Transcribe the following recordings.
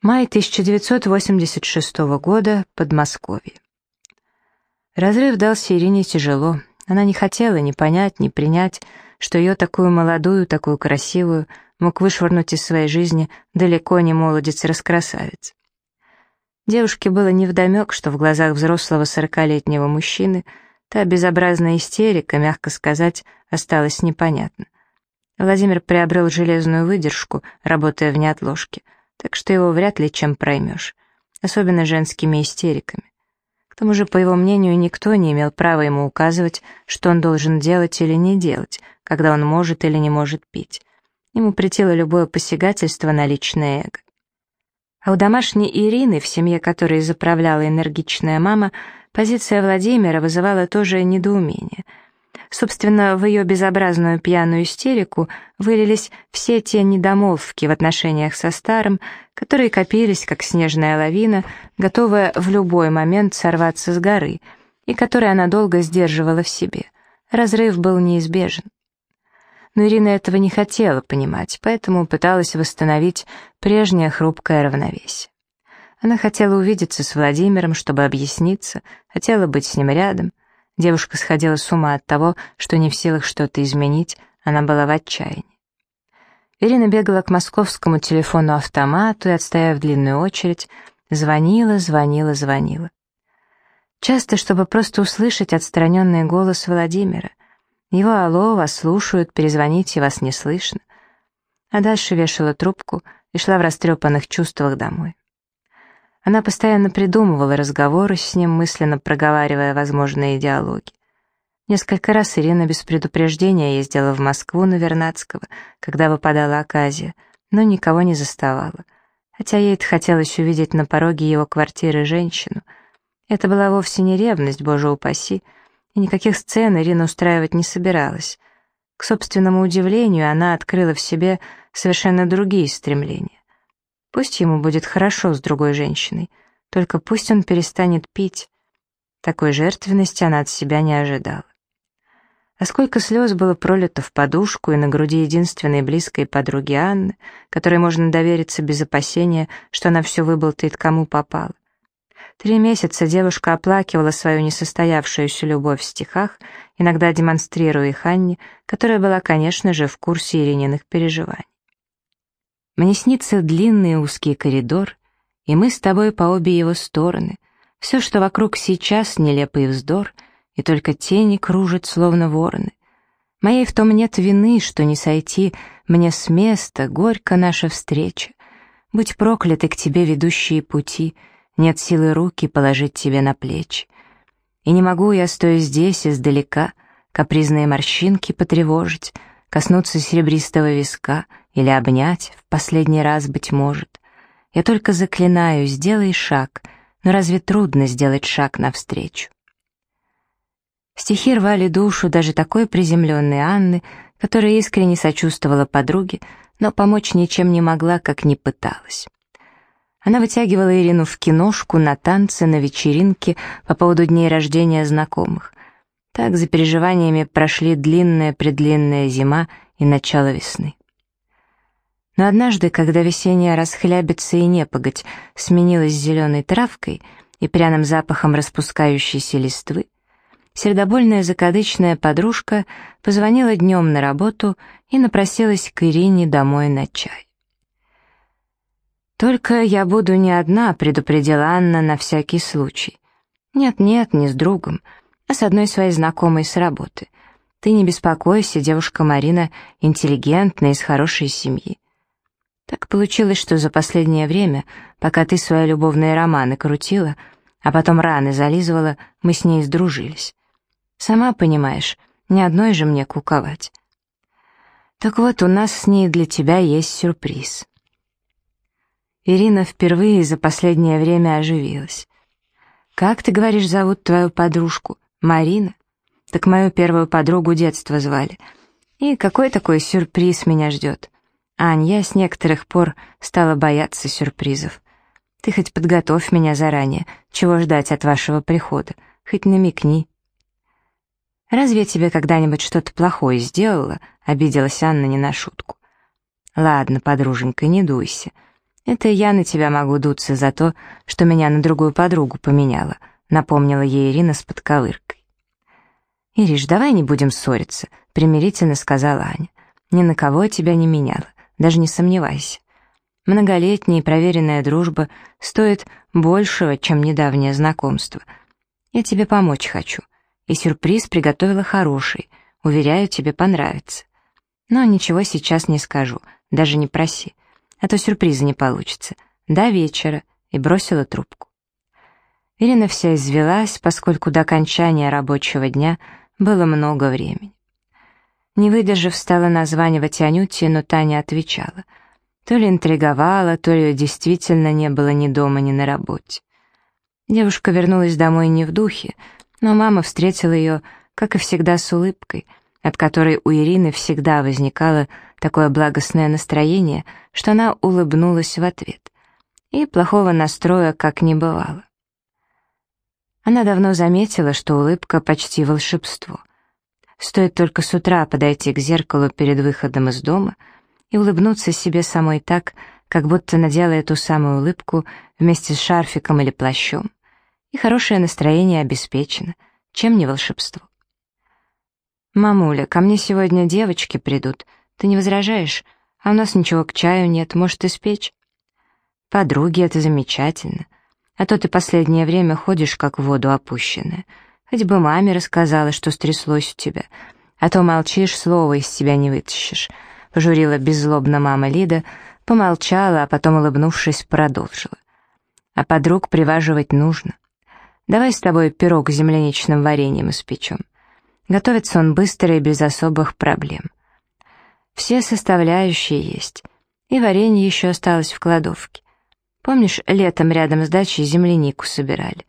Май 1986 года, Подмосковье. Разрыв дался Ирине тяжело. Она не хотела ни понять, ни принять, что ее такую молодую, такую красивую мог вышвырнуть из своей жизни далеко не молодец-раскрасавец. Девушке было невдомек, что в глазах взрослого сорокалетнего мужчины та безобразная истерика, мягко сказать, осталась непонятна. Владимир приобрел железную выдержку, работая в неотложке — так что его вряд ли чем проймешь, особенно женскими истериками. К тому же, по его мнению, никто не имел права ему указывать, что он должен делать или не делать, когда он может или не может пить. Ему претило любое посягательство на личное эго. А у домашней Ирины, в семье которой заправляла энергичная мама, позиция Владимира вызывала тоже недоумение — Собственно, в ее безобразную пьяную истерику вылились все те недомолвки в отношениях со старым, которые копились, как снежная лавина, готовая в любой момент сорваться с горы, и которые она долго сдерживала в себе. Разрыв был неизбежен. Но Ирина этого не хотела понимать, поэтому пыталась восстановить прежнее хрупкое равновесие. Она хотела увидеться с Владимиром, чтобы объясниться, хотела быть с ним рядом, Девушка сходила с ума от того, что не в силах что-то изменить, она была в отчаянии. Ирина бегала к московскому телефону-автомату и, отстояв длинную очередь, звонила, звонила, звонила. Часто, чтобы просто услышать отстраненный голос Владимира. Его «Алло, вас слушают, перезвоните, вас не слышно». А дальше вешала трубку и шла в растрепанных чувствах домой. Она постоянно придумывала разговоры с ним, мысленно проговаривая возможные диалоги. Несколько раз Ирина без предупреждения ездила в Москву на Вернадского, когда выпадала оказия, но никого не заставала. Хотя ей хотелось увидеть на пороге его квартиры женщину. Это была вовсе не ревность, боже упаси, и никаких сцен Ирина устраивать не собиралась. К собственному удивлению, она открыла в себе совершенно другие стремления. Пусть ему будет хорошо с другой женщиной, только пусть он перестанет пить. Такой жертвенности она от себя не ожидала. А сколько слез было пролито в подушку и на груди единственной близкой подруги Анны, которой можно довериться без опасения, что она все выболтает кому попало. Три месяца девушка оплакивала свою несостоявшуюся любовь в стихах, иногда демонстрируя их Анне, которая была, конечно же, в курсе Ирининых переживаний. Мне снится длинный узкий коридор, и мы с тобой по обе его стороны. Все, что вокруг сейчас, нелепый вздор, и только тени кружат, словно вороны. Моей в том нет вины, что не сойти мне с места, горько наша встреча. Будь прокляты к тебе ведущие пути, нет силы руки положить тебе на плечи. И не могу я, стоя здесь издалека, капризные морщинки потревожить, коснуться серебристого виска или обнять, в последний раз, быть может. Я только заклинаю, сделай шаг, но разве трудно сделать шаг навстречу? Стихи рвали душу даже такой приземленной Анны, которая искренне сочувствовала подруге, но помочь ничем не могла, как не пыталась. Она вытягивала Ирину в киношку, на танцы, на вечеринки по поводу дней рождения знакомых. Так за переживаниями прошли длинная-предлинная зима и начало весны. Но однажды, когда весенняя расхлябится и непогодь сменилась зеленой травкой и пряным запахом распускающейся листвы, сердобольная закадычная подружка позвонила днем на работу и напросилась к Ирине домой на чай. «Только я буду не одна», — предупредила Анна на всякий случай. «Нет-нет, не с другом а с одной своей знакомой с работы. Ты не беспокойся, девушка Марина интеллигентная, из хорошей семьи. Так получилось, что за последнее время, пока ты свои любовные романы крутила, а потом раны зализывала, мы с ней сдружились. Сама понимаешь, ни одной же мне куковать. Так вот, у нас с ней для тебя есть сюрприз. Ирина впервые за последнее время оживилась. «Как, ты говоришь, зовут твою подружку?» Марина? Так мою первую подругу детства звали. И какой такой сюрприз меня ждет? Ань, я с некоторых пор стала бояться сюрпризов. Ты хоть подготовь меня заранее, чего ждать от вашего прихода, хоть намекни. «Разве я тебе когда-нибудь что-то плохое сделала?» — обиделась Анна не на шутку. «Ладно, подруженька, не дуйся. «Это я на тебя могу дуться за то, что меня на другую подругу поменяла», напомнила ей Ирина с подковыркой. «Ириш, давай не будем ссориться», — примирительно сказала Аня. «Ни на кого тебя не меняла, даже не сомневайся. Многолетняя и проверенная дружба стоит большего, чем недавнее знакомство. Я тебе помочь хочу, и сюрприз приготовила хороший, уверяю, тебе понравится. Но ничего сейчас не скажу, даже не проси а то сюрприза не получится. До вечера, и бросила трубку. Ирина вся извелась, поскольку до окончания рабочего дня было много времени. Не выдержав, стала названивать Анюте, но Таня отвечала. То ли интриговала, то ли действительно не было ни дома, ни на работе. Девушка вернулась домой не в духе, но мама встретила ее, как и всегда, с улыбкой, от которой у Ирины всегда возникало такое благостное настроение, что она улыбнулась в ответ. И плохого настроя как не бывало. Она давно заметила, что улыбка почти волшебство. Стоит только с утра подойти к зеркалу перед выходом из дома и улыбнуться себе самой так, как будто надела эту самую улыбку вместе с шарфиком или плащом. И хорошее настроение обеспечено, чем не волшебство. «Мамуля, ко мне сегодня девочки придут», ты не возражаешь? А у нас ничего к чаю нет, может, испечь?» «Подруги, это замечательно. А то ты последнее время ходишь, как в воду опущенная. Хоть бы маме рассказала, что стряслось у тебя. А то молчишь, слова из тебя не вытащишь», — пожурила беззлобно мама Лида, помолчала, а потом, улыбнувшись, продолжила. «А подруг приваживать нужно. Давай с тобой пирог с земляничным вареньем испечем. Готовится он быстро и без особых проблем. Все составляющие есть. И варенье еще осталось в кладовке. Помнишь, летом рядом с дачей землянику собирали?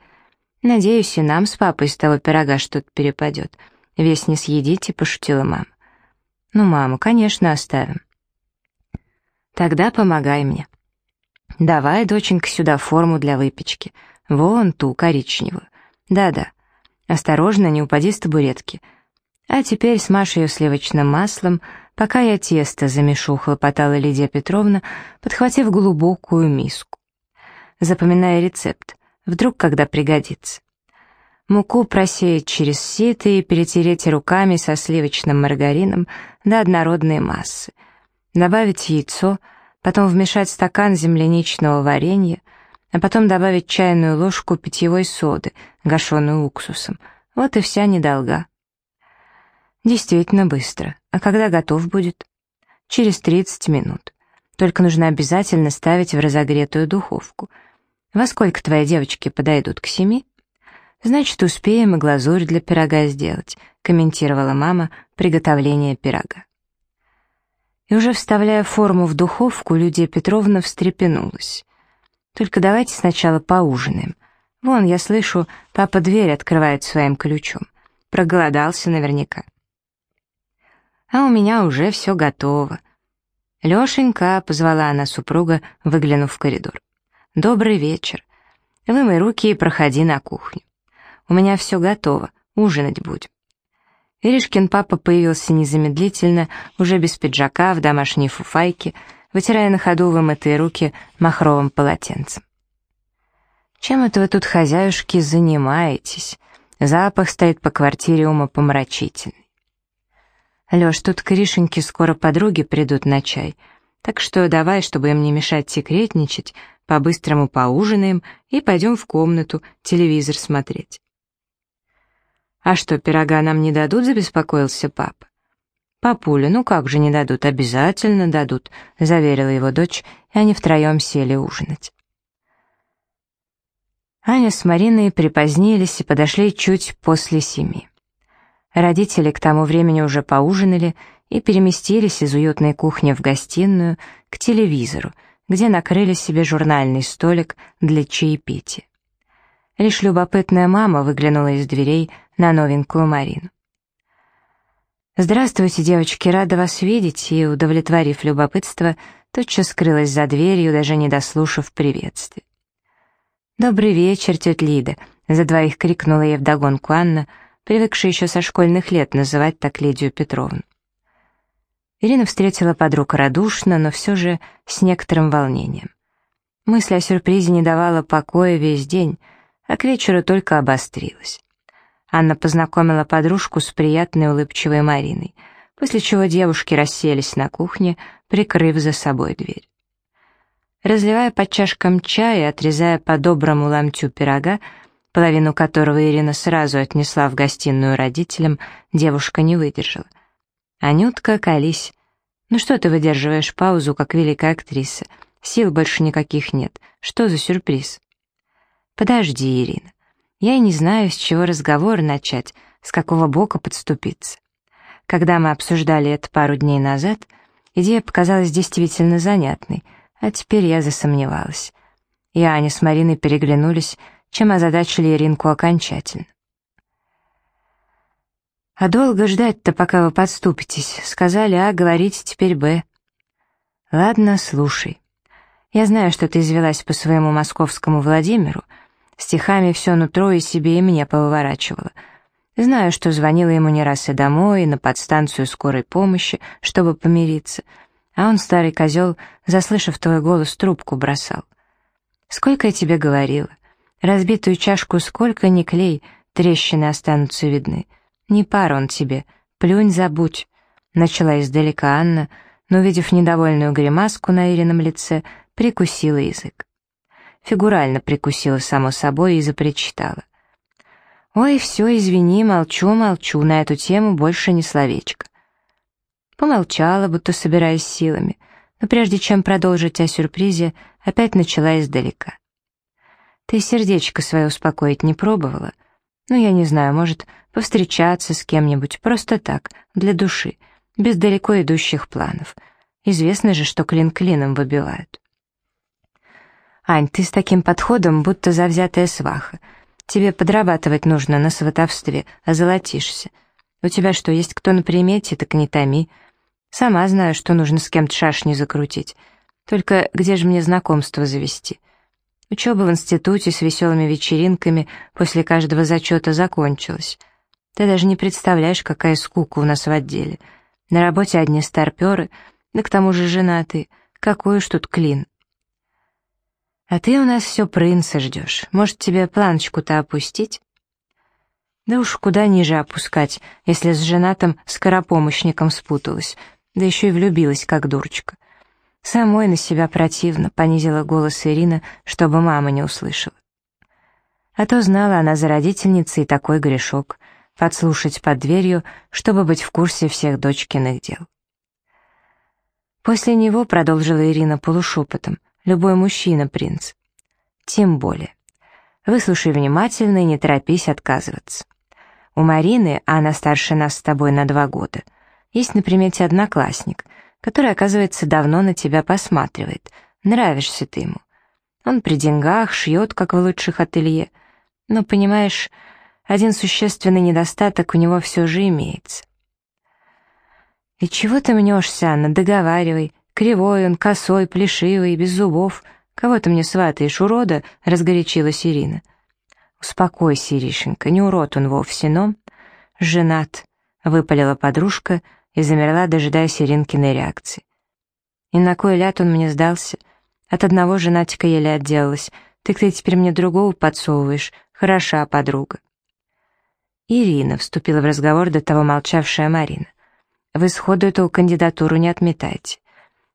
Надеюсь, и нам с папой из того пирога что-то перепадет. Весь не съедите, пошутила мама. Ну, маму, конечно, оставим. Тогда помогай мне. Давай, доченька, сюда форму для выпечки. Вон ту, коричневую. Да-да. Осторожно, не упади с табуретки. А теперь смажь ее сливочным маслом, Пока я тесто замешу, хлопотала Лидия Петровна, подхватив глубокую миску. Запоминая рецепт, вдруг когда пригодится. Муку просеять через сито и перетереть руками со сливочным маргарином до однородной массы. Добавить яйцо, потом вмешать стакан земляничного варенья, а потом добавить чайную ложку питьевой соды, гашеную уксусом. Вот и вся недолга. Действительно быстро. А когда готов будет? Через 30 минут. Только нужно обязательно ставить в разогретую духовку. Во сколько твои девочки подойдут? К семи? Значит, успеем и глазурь для пирога сделать, комментировала мама приготовление пирога. И уже вставляя форму в духовку, Лидия Петровна встрепенулась. «Только давайте сначала поужинаем. Вон, я слышу, папа дверь открывает своим ключом. Проголодался наверняка» а у меня уже все готово. «Лешенька», — позвала она супруга, выглянув в коридор. «Добрый вечер. Вымой руки и проходи на кухню. У меня все готово, ужинать будем». Иришкин папа появился незамедлительно, уже без пиджака, в домашней фуфайке, вытирая на ходу вымытые руки махровым полотенцем. «Чем это вы тут, хозяюшки, занимаетесь? Запах стоит по квартире умопомрачительный. «Лёш, тут к Ришеньке скоро подруги придут на чай, так что давай, чтобы им не мешать секретничать, по-быстрому поужинаем и пойдем в комнату телевизор смотреть». «А что, пирога нам не дадут?» — забеспокоился папа. «Папуля, ну как же не дадут? Обязательно дадут», — заверила его дочь, и они втроем сели ужинать. Аня с Мариной припозднились и подошли чуть после семи. Родители к тому времени уже поужинали и переместились из уютной кухни в гостиную к телевизору, где накрыли себе журнальный столик для чаепития. Лишь любопытная мама выглянула из дверей на новенькую Марину. «Здравствуйте, девочки, рада вас видеть», и, удовлетворив любопытство, тотчас скрылась за дверью, даже не дослушав приветствия. «Добрый вечер, тетя Лида», — за двоих крикнула ей вдогонку Анна, — привыкшая еще со школьных лет называть так Лидию Петровну. Ирина встретила подруг радушно, но все же с некоторым волнением. Мысль о сюрпризе не давала покоя весь день, а к вечеру только обострилась. Анна познакомила подружку с приятной улыбчивой Мариной, после чего девушки расселись на кухне, прикрыв за собой дверь. Разливая по чашкам чая и отрезая по доброму ломтю пирога, половину которого Ирина сразу отнесла в гостиную родителям, девушка не выдержала. «Анютка, колись. Ну что ты выдерживаешь паузу, как великая актриса? Сил больше никаких нет. Что за сюрприз?» «Подожди, Ирина. Я и не знаю, с чего разговор начать, с какого бока подступиться. Когда мы обсуждали это пару дней назад, идея показалась действительно занятной, а теперь я засомневалась. И Аня с Мариной переглянулись, чем озадачили Иринку окончательно. «А долго ждать-то, пока вы подступитесь? Сказали А, говорите теперь Б». «Ладно, слушай. Я знаю, что ты извелась по своему московскому Владимиру, Стихами все нутро и себе и мне повыворачивала. Знаю, что звонила ему не раз и домой, и на подстанцию скорой помощи, чтобы помириться. А он, старый козел, заслышав твой голос, трубку бросал. Сколько я тебе говорила? Разбитую чашку сколько ни клей, трещины останутся видны. Не пар он тебе, плюнь, забудь. Начала издалека Анна, но, увидев недовольную гримаску на Ирином лице, прикусила язык фигурально прикусила само собой и запричитала. «Ой, все, извини, молчу, молчу, на эту тему больше ни словечко». Помолчала, будто собираясь силами, но прежде чем продолжить о сюрпризе, опять начала издалека. «Ты сердечко свое успокоить не пробовала? Ну, я не знаю, может, повстречаться с кем-нибудь, просто так, для души, без далеко идущих планов. Известно же, что клин клином выбивают». «Ань, ты с таким подходом, будто завзятая сваха. Тебе подрабатывать нужно на сватовстве, а золотишься. У тебя что, есть кто на примете, так не томи. Сама знаю, что нужно с кем-то шашни закрутить. Только где же мне знакомство завести?» Учеба в институте с веселыми вечеринками после каждого зачета закончилась. Ты даже не представляешь, какая скука у нас в отделе. На работе одни старперы, да к тому же женатые. Какой уж тут клин. А ты у нас все принца ждешь. Может, тебе планочку-то опустить? Да уж куда ниже опускать, если с женатым скоропомощником спуталась, да еще и влюбилась, как дурочка. Самой на себя противно, понизила голос Ирина, чтобы мама не услышала. А то знала она за родительницей такой грешок — подслушать под дверью, чтобы быть в курсе всех дочкиных дел. После него продолжила Ирина полушепотом — Любой мужчина — принц. Тем более. Выслушай внимательно и не торопись отказываться. У Марины, а она старше нас с тобой на два года, есть на примете одноклассник, который, оказывается, давно на тебя посматривает. Нравишься ты ему. Он при деньгах, шьет, как в лучших ателье. Но, понимаешь, один существенный недостаток у него все же имеется. «И чего ты мнешься, Анна, договаривай. Кривой он, косой, плешивый, без зубов. Кого ты мне сватаешь, урода?» — разгорячилась Ирина. «Успокойся, Иришенька, не урод он вовсе, но...» «Женат», — выпалила подружка и замерла, дожидаясь Иринкиной реакции. «И на кой ляд он мне сдался? От одного женатика еле отделалась. Так ты теперь мне другого подсовываешь. Хороша подруга». Ирина вступила в разговор до того молчавшая Марина. «Вы сходу эту кандидатуру не отметайте.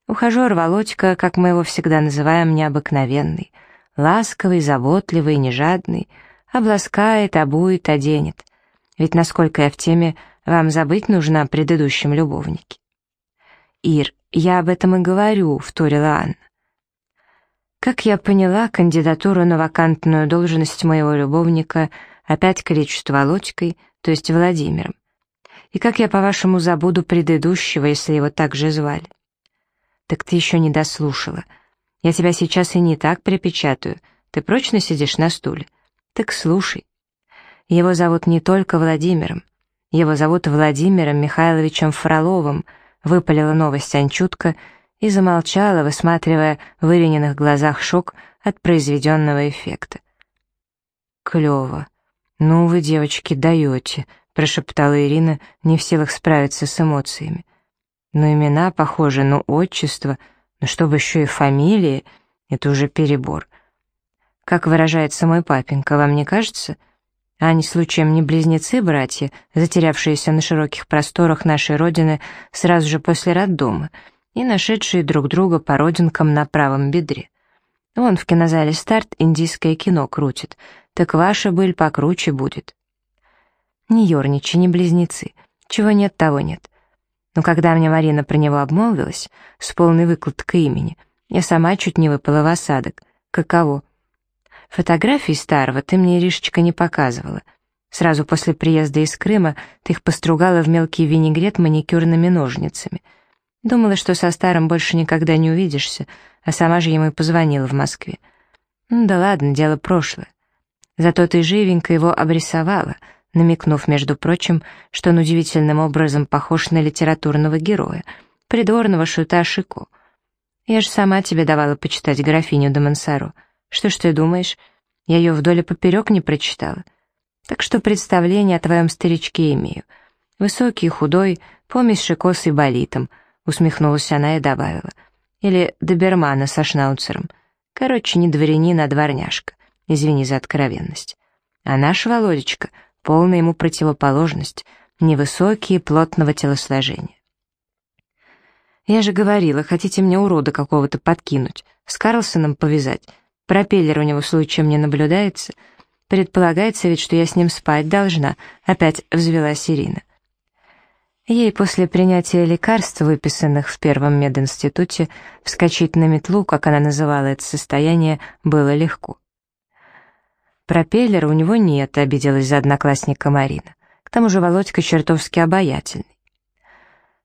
Ухажер Володька, как мы его всегда называем, необыкновенный. Ласковый, заботливый, нежадный. Обласкает, обует, оденет. Ведь, насколько я в теме, вам забыть нужно о предыдущем любовнике. «Ир, я об этом и говорю», — вторила Анна. Как я поняла, кандидатуру на вакантную должность моего любовника опять кричат Володькой, то есть Владимиром. И как я, по-вашему, забуду предыдущего, если его так же звали? «Так ты еще не дослушала. Я тебя сейчас и не так припечатаю. Ты прочно сидишь на стуле? Так слушай. Его зовут не только Владимиром. Его зовут Владимиром Михайловичем Фроловым», выпалила новость Анчутка и замолчала, высматривая в Ирининых глазах шок от произведенного эффекта. «Клево. Ну вы, девочки, даете», — прошептала Ирина, не в силах справиться с эмоциями. Но имена похожи, но отчество, но чтобы еще и фамилии, Это уже перебор. Как выражается мой папенька, вам не кажется? А они случаем не близнецы-братья, затерявшиеся на широких просторах нашей Родины сразу же после роддома и нашедшие друг друга по родинкам на правом бедре? Вон в кинозале «Старт» индийское кино крутит, так ваша быль покруче будет. Не ерничай, не близнецы. Чего нет, того нет. Но когда мне Марина про него обмолвилась, с полной выкладкой имени, я сама чуть не выпала в осадок. Каково? Фотографии старого ты мне, Иришечка, не показывала. Сразу после приезда из Крыма ты их постругала в мелкий винегрет маникюрными ножницами. Думала, что со старым больше никогда не увидишься, а сама же ему и позвонила в Москве. Ну да ладно, дело прошлое. Зато ты живенько его обрисовала — намекнув, между прочим, что он удивительным образом похож на литературного героя, придворного шута Шико. Я же сама тебе давала почитать графиню де Монсоро. Что ж ты думаешь, я ее вдоль и поперек не прочитала? Так что представление о твоем старичке имею. Высокий, худой, помесь Шико с Иболитом, усмехнулась она и добавила. Или добермана со шнауцером. Короче, не дворянин, а дворняжка. Извини за откровенность. А наш Володечка — полная ему противоположность, невысокий, плотного телосложения. «Я же говорила, хотите мне урода какого-то подкинуть, с Карлсоном повязать. Пропеллер у него случаем не наблюдается. Предполагается ведь, что я с ним спать должна», — опять взвелась Ирина. Ей после принятия лекарств, выписанных в первом мединституте, вскочить на метлу, как она называла это состояние, было легко. Пропеллера у него нет, обиделась за одноклассника Марина. К тому же Володька чертовски обаятельный.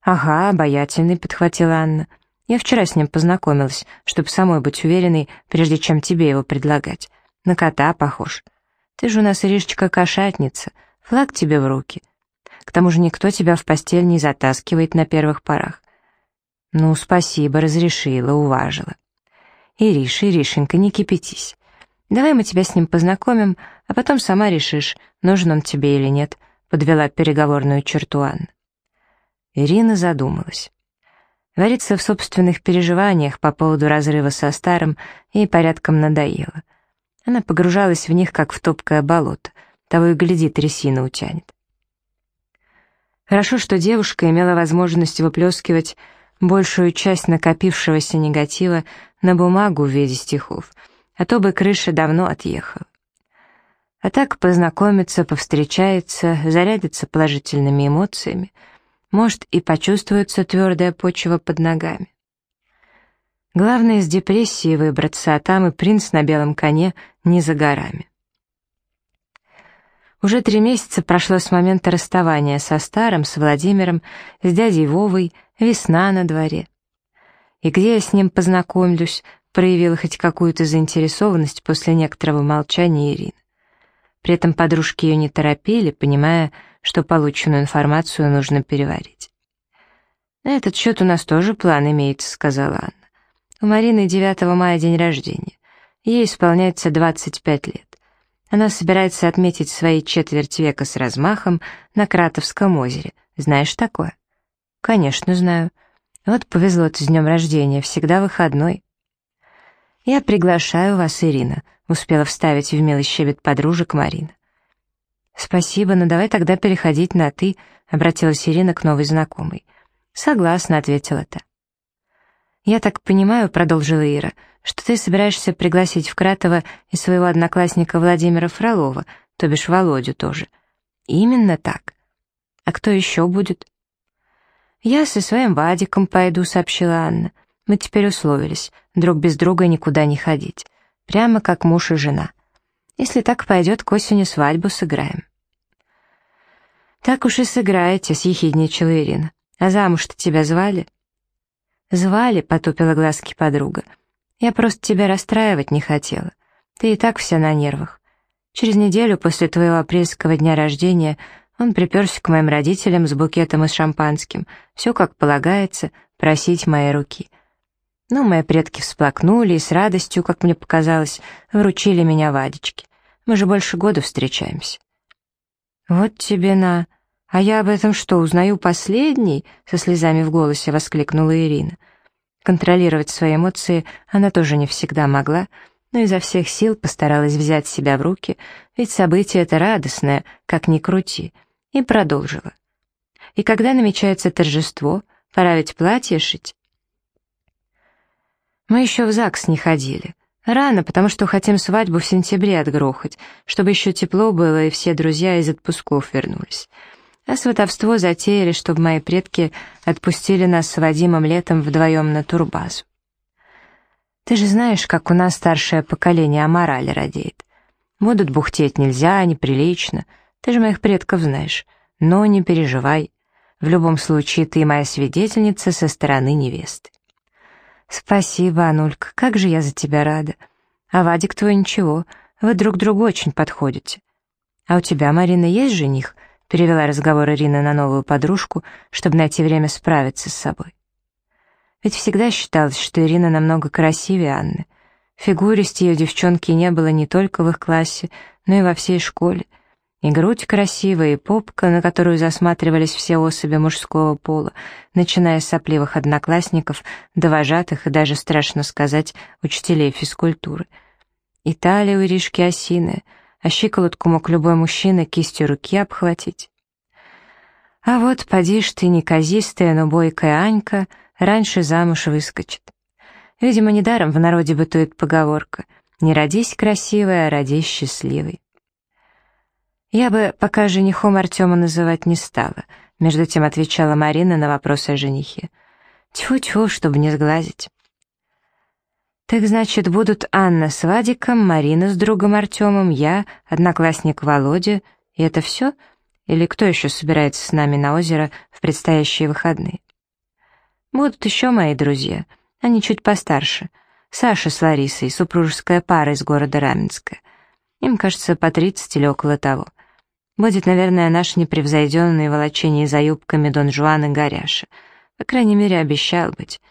«Ага, обаятельный», — подхватила Анна. «Я вчера с ним познакомилась, чтобы самой быть уверенной, прежде чем тебе его предлагать. На кота похож. Ты же у нас, Иришечка, кошатница, флаг тебе в руки. К тому же никто тебя в постель не затаскивает на первых порах». «Ну, спасибо, разрешила, уважила». «Ириш, Иришенька, не кипятись. Давай мы тебя с ним познакомим, а потом сама решишь, нужен он тебе или нет», — подвела переговорную черту Анна. Ирина задумалась. Вариться в собственных переживаниях по поводу разрыва со старым ей порядком надоело. Она погружалась в них, как в топкое болото, того и гляди, трясина утянет. Хорошо, что девушка имела возможность выплескивать большую часть накопившегося негатива на бумагу в виде стихов — а то бы крыша давно отъехала. А так познакомиться, повстречается, зарядится положительными эмоциями, может и почувствуется твердая почва под ногами. Главное из депрессии выбраться, а там и принц на белом коне не за горами. Уже три месяца прошло с момента расставания со старым, с Владимиром, с дядей Вовой, весна на дворе. И где я с ним познакомлюсь, проявила хоть какую-то заинтересованность после некоторого молчания Ирина. При этом подружки ее не торопили, понимая, что полученную информацию нужно переварить. «На этот счет у нас тоже план имеется», — сказала Анна. «У Марины 9 мая день рождения. Ей исполняется 25 лет. Она собирается отметить свои четверть века с размахом на Кратовском озере. Знаешь такое?» «Конечно, знаю. Вот повезло-то с днем рождения, всегда выходной». «Я приглашаю вас, Ирина», — успела вставить в милый щебет подружек Марина. «Спасибо, но давай тогда переходить на «ты», — обратилась Ирина к новой знакомой. «Согласна», — ответила та. «Я так понимаю», — продолжила Ира, «что ты собираешься пригласить в Кратово и своего одноклассника Владимира Фролова, то бишь Володю тоже». «Именно так. А кто еще будет?» «Я со своим Вадиком пойду», — сообщила Анна. Мы теперь условились, друг без друга никуда не ходить. Прямо как муж и жена. Если так пойдет, к осени свадьбу сыграем. «Так уж и сыграете», — съехидничала Ирина. «А замуж-то тебя звали?» «Звали», — потупила глазки подруга. «Я просто тебя расстраивать не хотела. Ты и так вся на нервах. Через неделю после твоего апрельского дня рождения он приперся к моим родителям с букетом и с шампанским. Все как полагается, просить моей руки. Но мои предки всплакнули и с радостью, как мне показалось, вручили меня Вадечке. Мы же больше года встречаемся. «Вот тебе на... А я об этом что, узнаю последний?» — со слезами в голосе воскликнула Ирина. Контролировать свои эмоции она тоже не всегда могла, но изо всех сил постаралась взять себя в руки, ведь событие это радостное, как ни крути, и продолжила. И когда намечается торжество, пора ведь платье шить. Мы еще в ЗАГС не ходили. Рано, потому что хотим свадьбу в сентябре отгрохать, чтобы еще тепло было и все друзья из отпусков вернулись. А сватовство затеяли, чтобы мои предки отпустили нас с Вадимом летом вдвоем на турбазу. Ты же знаешь, как у нас старшее поколение о морали радеет. Будут бухтеть нельзя, неприлично. Ты же моих предков знаешь. Но не переживай. В любом случае, ты моя свидетельница со стороны невесты. Спасибо, Анулька, как же я за тебя рада. А Вадик твой ничего, вы друг другу очень подходите. А у тебя, Марина, есть жених? Перевела разговор Ирина на новую подружку, чтобы найти время справиться с собой. Ведь всегда считалось, что Ирина намного красивее Анны. Фигуристей ее девчонки не было не только в их классе, но и во всей школе. И грудь красивая, и попка, на которую засматривались все особи мужского пола, начиная с сопливых одноклассников до вожатых и даже, страшно сказать, учителей физкультуры. И талия у Иришки осиная, а щиколотку мог любой мужчина кистью руки обхватить. А вот, поди ж ты, неказистая, но бойкая Анька — раньше замуж выскочит. Видимо, недаром в народе бытует поговорка «Не родись красивой, а родись счастливой». Я бы пока женихом Артема называть не стала, между тем отвечала Марина на вопрос о женихе. Тьфу-тьфу, чтобы не сглазить. Так значит, будут Анна с Вадиком, Марина с другом Артемом, я, одноклассник Володя, и это все? Или кто еще собирается с нами на озеро в предстоящие выходные? Будут еще мои друзья, они чуть постарше. Саша с Ларисой, супружеская пара из города Раменска. Им, кажется, по тридцать или около того. Будет, наверное, наш непревзойденный волочение за юбками Дон Жуан и Горяша. По крайней мере, обещал быть.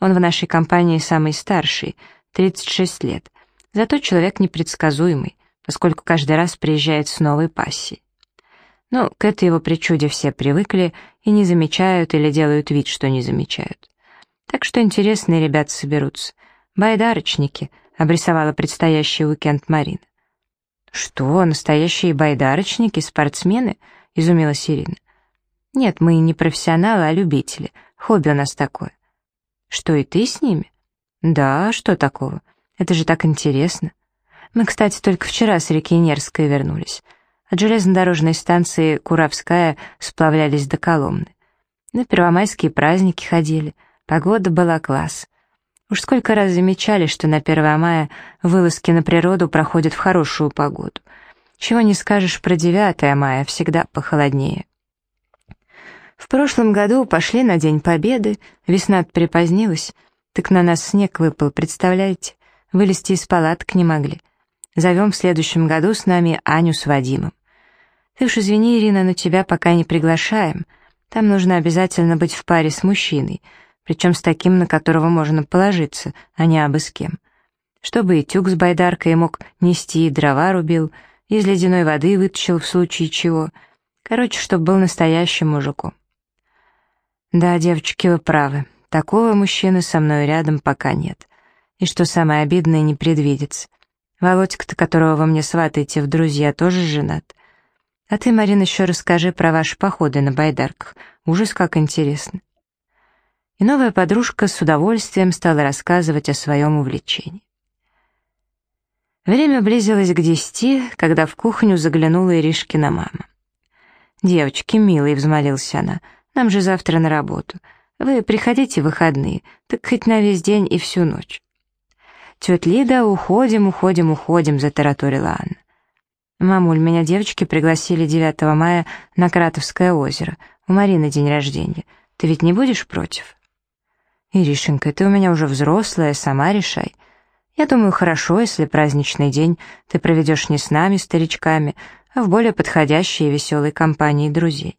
Он в нашей компании самый старший, 36 лет. Зато человек непредсказуемый, поскольку каждый раз приезжает с новой пассией. Но к этой его причуде все привыкли и не замечают или делают вид, что не замечают. Так что интересные ребята соберутся. Байдарочники, обрисовала предстоящий уикенд Марина. «Что, настоящие байдарочники, спортсмены?» — изумилась Ирина. «Нет, мы не профессионалы, а любители. Хобби у нас такое». «Что, и ты с ними?» «Да, что такого? Это же так интересно. Мы, кстати, только вчера с реки Нерской вернулись. От железнодорожной станции Куравская сплавлялись до Коломны. На первомайские праздники ходили, погода была класс. Уж сколько раз замечали, что на 1 мая вылазки на природу проходят в хорошую погоду. Чего не скажешь про 9 мая, всегда похолоднее. В прошлом году пошли на День Победы, весна припозднилась, так на нас снег выпал, представляете? Вылезти из палаток не могли. Зовем в следующем году с нами Аню с Вадимом. Ты уж извини, Ирина, но тебя пока не приглашаем. Там нужно обязательно быть в паре с мужчиной, причем с таким, на которого можно положиться, а не абы с кем. Чтобы и тюк с байдаркой мог нести, и дрова рубил, из ледяной воды вытащил в случае чего. Короче, чтобы был настоящим мужиком. Да, девочки, вы правы. Такого мужчины со мной рядом пока нет. И что самое обидное, не предвидится. Володька-то, которого вы мне сватаете в друзья, тоже женат. А ты, Марина, еще расскажи про ваши походы на байдарках. Ужас, как интересно. И новая подружка с удовольствием стала рассказывать о своем увлечении. Время близилось к десяти, когда в кухню заглянула Иришкина мама. «Девочки, милые», — взмолилась она, — «нам же завтра на работу. Вы приходите в выходные, так хоть на весь день и всю ночь». «Тетя Лида, уходим, уходим, уходим», — затараторила Анна. «Мамуль, меня девочки пригласили 9 мая на Кратовское озеро. У Марины день рождения. Ты ведь не будешь против?» «Иришенька, ты у меня уже взрослая, сама решай. Я думаю, хорошо, если праздничный день ты проведешь не с нами, старичками, а в более подходящей и веселой компании друзей.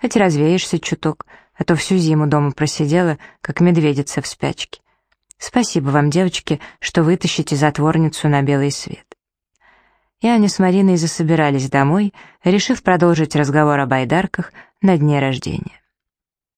Хоть развеешься чуток, а то всю зиму дома просидела, как медведица в спячке. Спасибо вам, девочки, что вытащите затворницу на белый свет» и они с Мариной засобирались домой, решив продолжить разговор о байдарках на дне рождения.